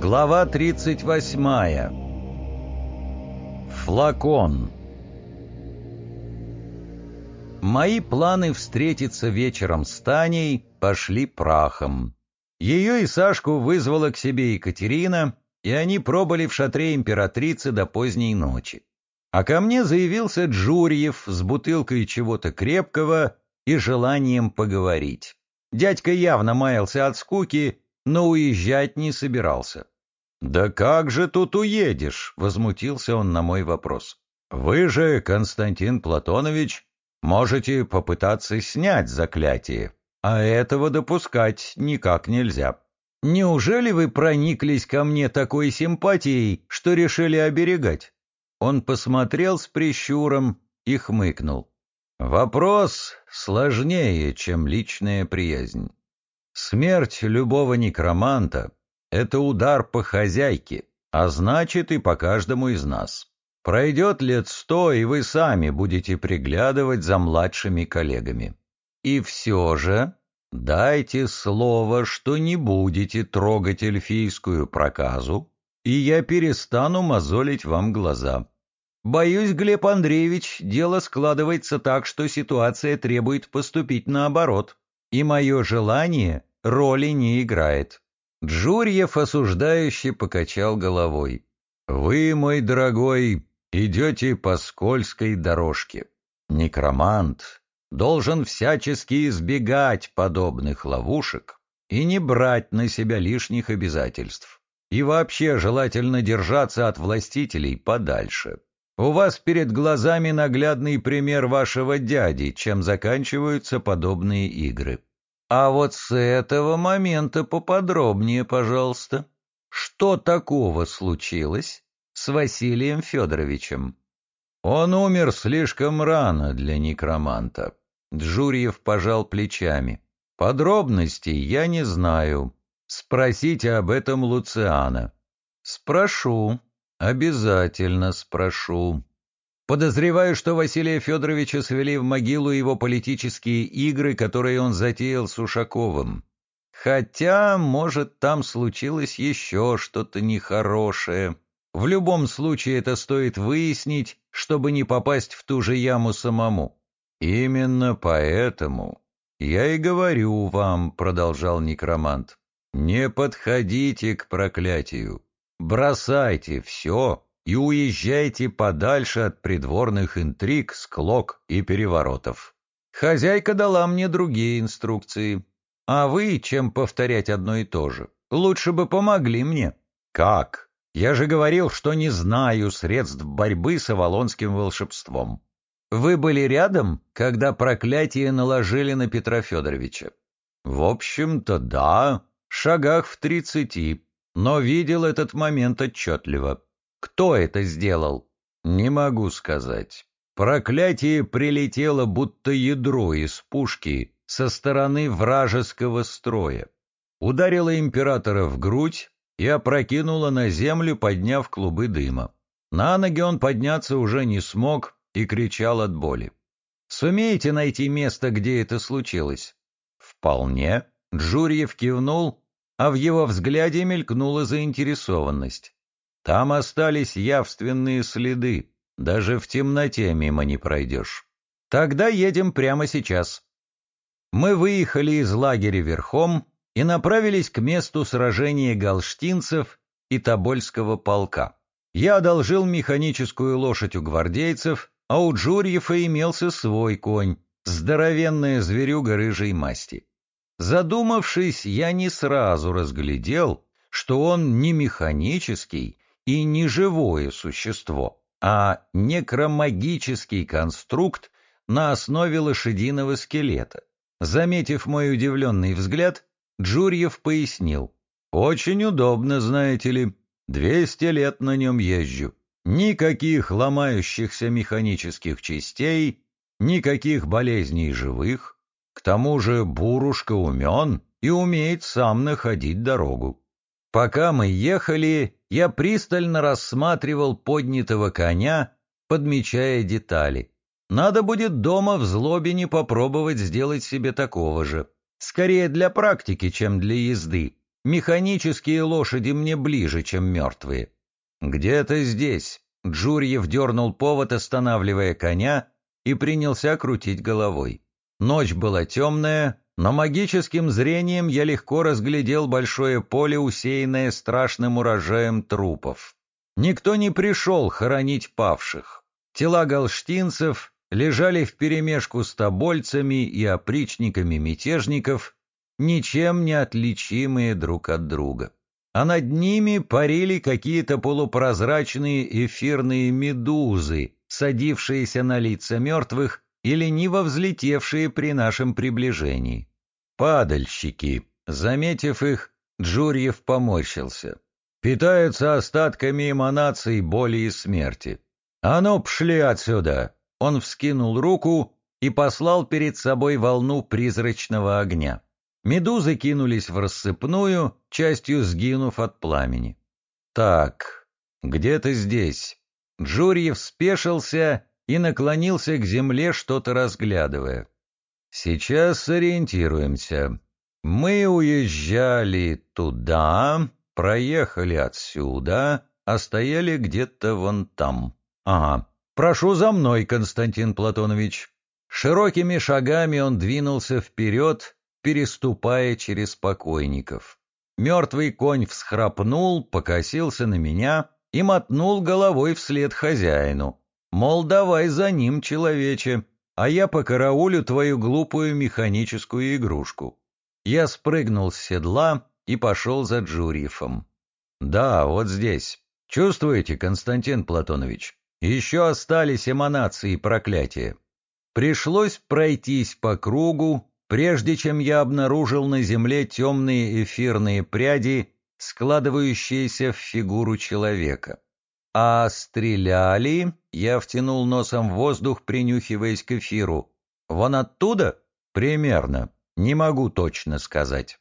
Глава 38. Флакон. Мои планы встретиться вечером с Таней пошли прахом. Ее и Сашку вызвала к себе Екатерина, и они пробыли в шатре императрицы до поздней ночи. А ко мне заявился Джурьев с бутылкой чего-то крепкого и желанием поговорить. Дядька явно маялся от скуки но уезжать не собирался. «Да как же тут уедешь?» — возмутился он на мой вопрос. «Вы же, Константин Платонович, можете попытаться снять заклятие, а этого допускать никак нельзя. Неужели вы прониклись ко мне такой симпатией, что решили оберегать?» Он посмотрел с прищуром и хмыкнул. «Вопрос сложнее, чем личная приязнь. Смерть любого некроманта — это удар по хозяйке, а значит и по каждому из нас. Пройдет лет сто, и вы сами будете приглядывать за младшими коллегами. И все же дайте слово, что не будете трогать эльфийскую проказу, и я перестану мозолить вам глаза. Боюсь, Глеб Андреевич, дело складывается так, что ситуация требует поступить наоборот и мое желание роли не играет. Джурьев осуждающе покачал головой. «Вы, мой дорогой, идете по скользкой дорожке. Некромант должен всячески избегать подобных ловушек и не брать на себя лишних обязательств. И вообще желательно держаться от властителей подальше. У вас перед глазами наглядный пример вашего дяди, чем заканчиваются подобные игры. А вот с этого момента поподробнее, пожалуйста. Что такого случилось с Василием Федоровичем? Он умер слишком рано для некроманта. Джурьев пожал плечами. Подробностей я не знаю. Спросите об этом Луциана. Спрошу. Обязательно спрошу. Подозреваю, что Василия Федоровича свели в могилу его политические игры, которые он затеял с Ушаковым. Хотя, может, там случилось еще что-то нехорошее. В любом случае это стоит выяснить, чтобы не попасть в ту же яму самому. Именно поэтому я и говорю вам, продолжал некромант, не подходите к проклятию. Бросайте все и уезжайте подальше от придворных интриг, склок и переворотов. Хозяйка дала мне другие инструкции. А вы, чем повторять одно и то же, лучше бы помогли мне. Как? Я же говорил, что не знаю средств борьбы с авалонским волшебством. Вы были рядом, когда проклятие наложили на Петра Федоровича? В общем-то, да, шагах в тридцати но видел этот момент отчетливо. Кто это сделал? Не могу сказать. Проклятие прилетело, будто ядро из пушки со стороны вражеского строя. Ударило императора в грудь и опрокинуло на землю, подняв клубы дыма. На ноги он подняться уже не смог и кричал от боли. «Сумеете найти место, где это случилось?» «Вполне». Джурьев кивнул а в его взгляде мелькнула заинтересованность. Там остались явственные следы, даже в темноте мимо не пройдешь. Тогда едем прямо сейчас. Мы выехали из лагеря верхом и направились к месту сражения галштинцев и Тобольского полка. Я одолжил механическую лошадь у гвардейцев, а у Джурьефа имелся свой конь, здоровенная зверюга рыжей масти. Задумавшись, я не сразу разглядел, что он не механический и не живое существо, а некромагический конструкт на основе лошадиного скелета. Заметив мой удивленный взгляд, Джурьев пояснил. «Очень удобно, знаете ли. Двести лет на нем езжу. Никаких ломающихся механических частей, никаких болезней живых, тому же Бурушка умен и умеет сам находить дорогу. Пока мы ехали, я пристально рассматривал поднятого коня, подмечая детали. Надо будет дома в злобе не попробовать сделать себе такого же. Скорее для практики, чем для езды. Механические лошади мне ближе, чем мертвые. Где-то здесь. Джурьев дернул повод, останавливая коня, и принялся крутить головой. Ночь была темная, но магическим зрением я легко разглядел большое поле, усеянное страшным урожаем трупов. Никто не пришел хоронить павших. Тела галштинцев лежали вперемешку с тобольцами и опричниками мятежников, ничем не отличимые друг от друга. А над ними парили какие-то полупрозрачные эфирные медузы, садившиеся на лица мертвых и лениво взлетевшие при нашем приближении. Падальщики. Заметив их, Джурьев поморщился. Питаются остатками эманаций боли и смерти. «А ну, пшли отсюда!» Он вскинул руку и послал перед собой волну призрачного огня. Медузы кинулись в рассыпную, частью сгинув от пламени. «Так, где-то здесь». Джурьев спешился и наклонился к земле, что-то разглядывая. «Сейчас сориентируемся. Мы уезжали туда, проехали отсюда, а стояли где-то вон там. Ага, прошу за мной, Константин Платонович». Широкими шагами он двинулся вперед, переступая через покойников. Мертвый конь всхрапнул, покосился на меня и мотнул головой вслед хозяину. Мол, давай за ним, человече, а я покараулю твою глупую механическую игрушку. Я спрыгнул с седла и пошел за Джурьевым. Да, вот здесь. Чувствуете, Константин Платонович? Еще остались эманации проклятия. Пришлось пройтись по кругу, прежде чем я обнаружил на земле темные эфирные пряди, складывающиеся в фигуру человека. А стреляли, я втянул носом в воздух, принюхиваясь к эфиру. Вон оттуда? Примерно. Не могу точно сказать.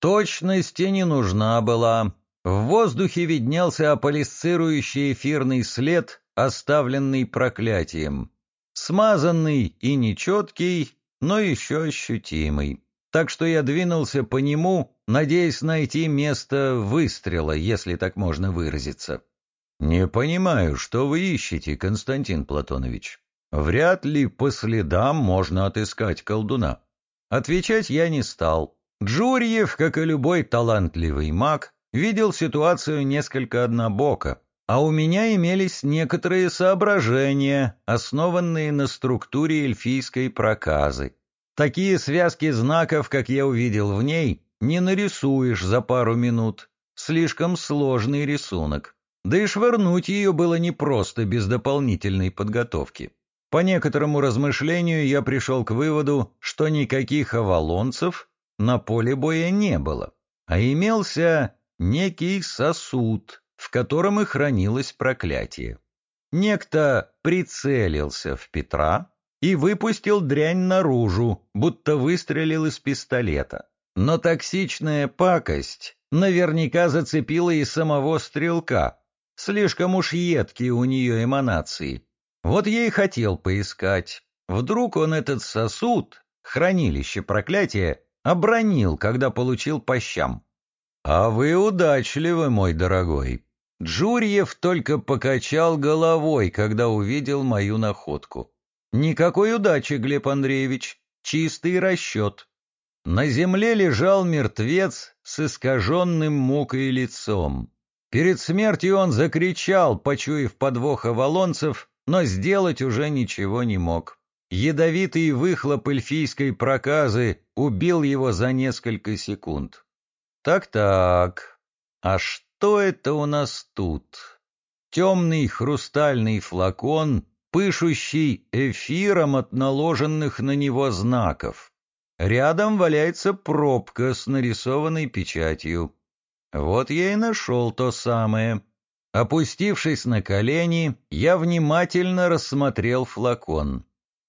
Точности не нужна была. В воздухе виднелся аполисцирующий эфирный след, оставленный проклятием. Смазанный и нечеткий, но еще ощутимый. Так что я двинулся по нему, надеясь найти место выстрела, если так можно выразиться. «Не понимаю, что вы ищете, Константин Платонович. Вряд ли по следам можно отыскать колдуна». Отвечать я не стал. Джурьев, как и любой талантливый маг, видел ситуацию несколько однобоко, а у меня имелись некоторые соображения, основанные на структуре эльфийской проказы. Такие связки знаков, как я увидел в ней, не нарисуешь за пару минут. Слишком сложный рисунок. Да и швырнуть ее было непросто без дополнительной подготовки. По некоторому размышлению я пришел к выводу, что никаких авалонцев на поле боя не было, а имелся некий сосуд, в котором и хранилось проклятие. Некто прицелился в Петра и выпустил дрянь наружу, будто выстрелил из пистолета. Но токсичная пакость наверняка зацепила и самого стрелка. Слишком уж едкие у нее эманации. Вот я и хотел поискать. Вдруг он этот сосуд, хранилище проклятия, обронил, когда получил по щам. «А вы удачливы, мой дорогой». Джурьев только покачал головой, когда увидел мою находку. «Никакой удачи, Глеб Андреевич, чистый расчет». На земле лежал мертвец с искаженным мукой лицом. Перед смертью он закричал, почуяв подвох авалонцев, но сделать уже ничего не мог. Ядовитый выхлоп эльфийской проказы убил его за несколько секунд. Так-так, а что это у нас тут? Темный хрустальный флакон, пышущий эфиром от наложенных на него знаков. Рядом валяется пробка с нарисованной печатью. Вот я и нашел то самое. Опустившись на колени, я внимательно рассмотрел флакон.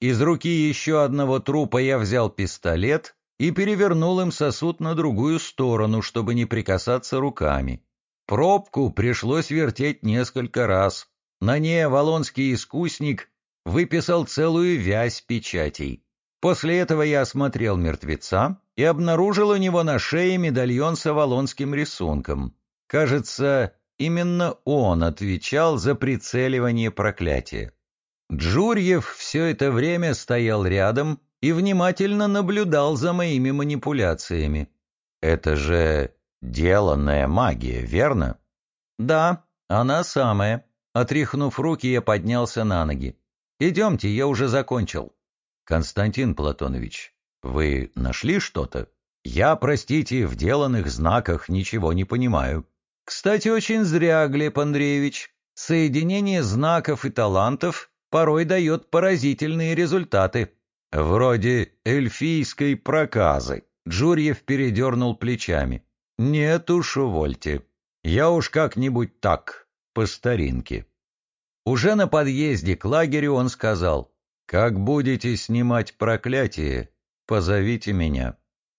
Из руки еще одного трупа я взял пистолет и перевернул им сосуд на другую сторону, чтобы не прикасаться руками. Пробку пришлось вертеть несколько раз. На ней авалонский искусник выписал целую вязь печатей. После этого я осмотрел мертвеца и обнаружил у него на шее медальон с авалонским рисунком. Кажется, именно он отвечал за прицеливание проклятия. Джурьев все это время стоял рядом и внимательно наблюдал за моими манипуляциями. Это же деланная магия, верно? Да, она самая. Отряхнув руки, я поднялся на ноги. Идемте, я уже закончил. Константин Платонович, вы нашли что-то? Я, простите, в деланных знаках ничего не понимаю. Кстати, очень зря, Глеб Андреевич. Соединение знаков и талантов порой дает поразительные результаты. Вроде эльфийской проказы. Джурьев передернул плечами. Нет уж, увольте. Я уж как-нибудь так, по старинке. Уже на подъезде к лагерю он сказал, «Как будете снимать проклятие, позовите меня.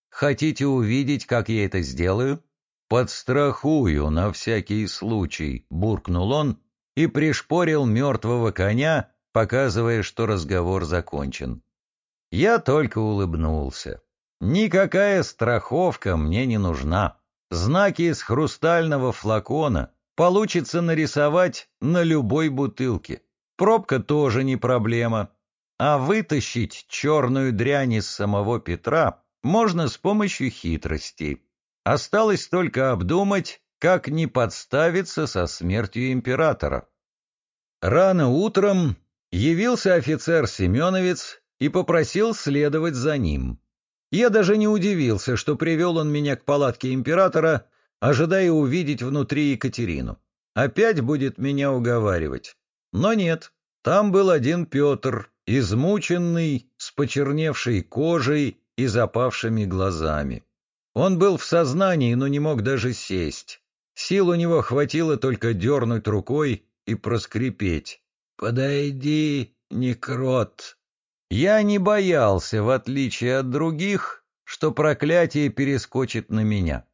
Хотите увидеть, как я это сделаю?» «Подстрахую на всякий случай», — буркнул он и пришпорил мертвого коня, показывая, что разговор закончен. Я только улыбнулся. Никакая страховка мне не нужна. Знаки из хрустального флакона получится нарисовать на любой бутылке. Пробка тоже не проблема. А вытащить черную дрянь из самого Петра можно с помощью хитрости. Осталось только обдумать, как не подставиться со смертью императора. Рано утром явился офицер Семеновец и попросил следовать за ним. Я даже не удивился, что привел он меня к палатке императора, ожидая увидеть внутри Екатерину. Опять будет меня уговаривать. Но нет, там был один Петр, измученный, с почерневшей кожей и запавшими глазами. Он был в сознании, но не мог даже сесть. Сил у него хватило только дернуть рукой и проскрипеть. «Подойди, некрот!» Я не боялся, в отличие от других, что проклятие перескочит на меня.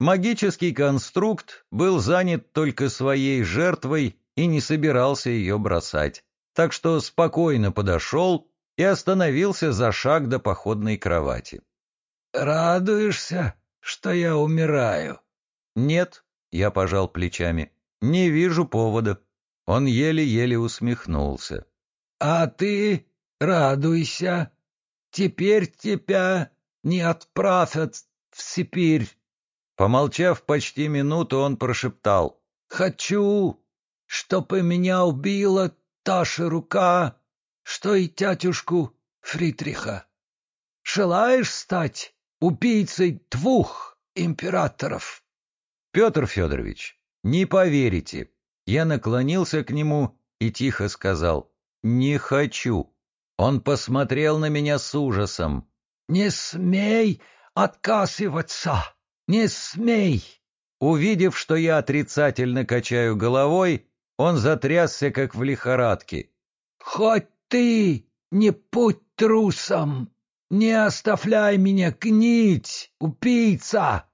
Магический конструкт был занят только своей жертвой и не собирался ее бросать, так что спокойно подошел и остановился за шаг до походной кровати. «Радуешься, что я умираю?» «Нет», — я пожал плечами, — «не вижу повода». Он еле-еле усмехнулся. «А ты радуйся. Теперь тебя не отправят в Сибирь». Помолчав почти минуту, он прошептал. «Хочу, чтобы меня убила та же рука, что и тятюшку Фридриха. Желаешь стать убийцей двух императоров?» «Петр Федорович, не поверите, я наклонился к нему и тихо сказал «Не хочу». Он посмотрел на меня с ужасом. «Не смей отказываться! Не смей!» Увидев, что я отрицательно качаю головой, он затрясся, как в лихорадке. «Хоть ты не будь трусом! Не оставляй меня гнить, убийца!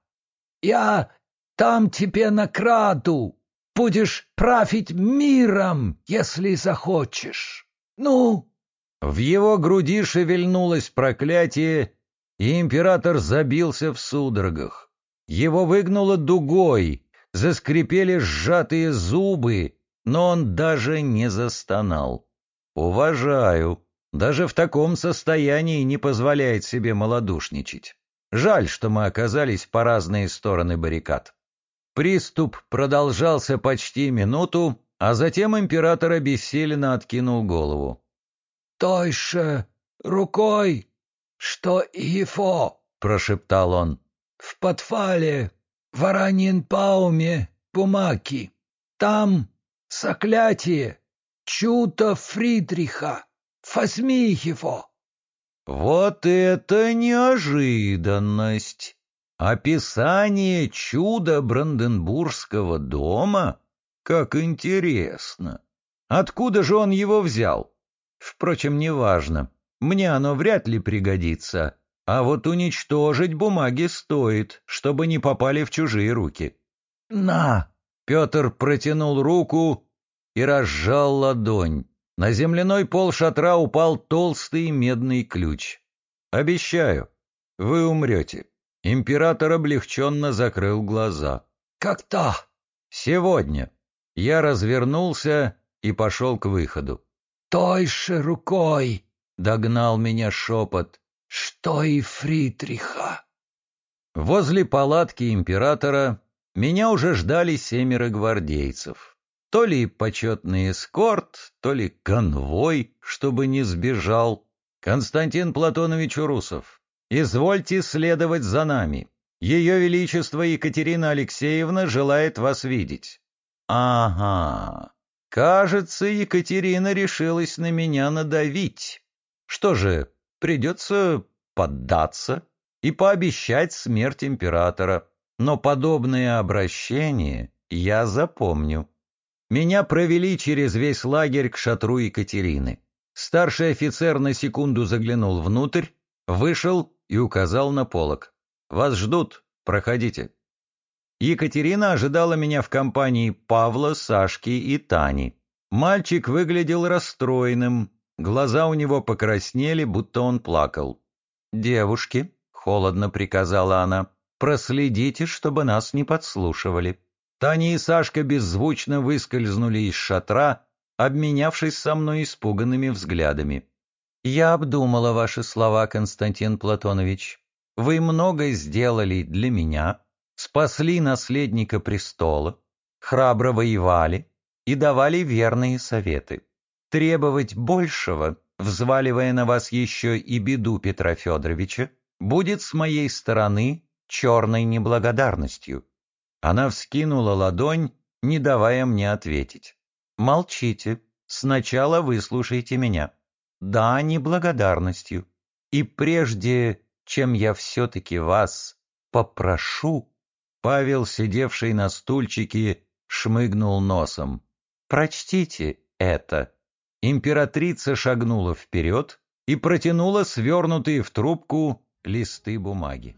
Я там тебе накраду, Будешь править миром, если захочешь. Ну!» В его груди шевельнулось проклятие, и император забился в судорогах. Его выгнуло дугой, заскрипели сжатые зубы, но он даже не застонал. «Уважаю. Даже в таком состоянии не позволяет себе малодушничать. Жаль, что мы оказались по разные стороны баррикад». Приступ продолжался почти минуту, а затем император обессиленно откинул голову. «Той же рукой, что и его!» — прошептал он. «В подвале, в Араньенпауме, бумаги. Там заклятие, чудо Фридриха. Возьми его!» «Вот это неожиданность!» Описание чуда Бранденбургского дома? Как интересно! Откуда же он его взял? Впрочем, неважно. Мне оно вряд ли пригодится. А вот уничтожить бумаги стоит, чтобы не попали в чужие руки. «На!» — Петр протянул руку и разжал ладонь. На земляной пол шатра упал толстый медный ключ. Обещаю, вы умрете. Император облегченно закрыл глаза. Как-то? Сегодня. Я развернулся и пошел к выходу. Той же рукой, догнал меня шепот, что и Фридриха. Возле палатки императора меня уже ждали семеро гвардейцев. То ли почетный эскорт, то ли конвой, чтобы не сбежал. Константин Платонович Урусов, извольте следовать за нами. Ее Величество Екатерина Алексеевна желает вас видеть. Ага, кажется, Екатерина решилась на меня надавить. Что же, придется поддаться и пообещать смерть императора. Но подобное обращение я запомню. Меня провели через весь лагерь к шатру Екатерины. Старший офицер на секунду заглянул внутрь, вышел и указал на полок. «Вас ждут, проходите». Екатерина ожидала меня в компании Павла, Сашки и Тани. Мальчик выглядел расстроенным, глаза у него покраснели, будто он плакал. «Девушки», — холодно приказала она, — «проследите, чтобы нас не подслушивали». Таня и Сашка беззвучно выскользнули из шатра, обменявшись со мной испуганными взглядами. «Я обдумала ваши слова, Константин Платонович. Вы многое сделали для меня, спасли наследника престола, храбро воевали и давали верные советы. Требовать большего, взваливая на вас еще и беду Петра Федоровича, будет с моей стороны черной неблагодарностью». Она вскинула ладонь, не давая мне ответить. Молчите. Сначала выслушайте меня. Да, неблагодарностью. И прежде, чем я все-таки вас попрошу, Павел, сидевший на стульчике, шмыгнул носом. Прочтите это. Императрица шагнула вперед и протянула свернутые в трубку листы бумаги.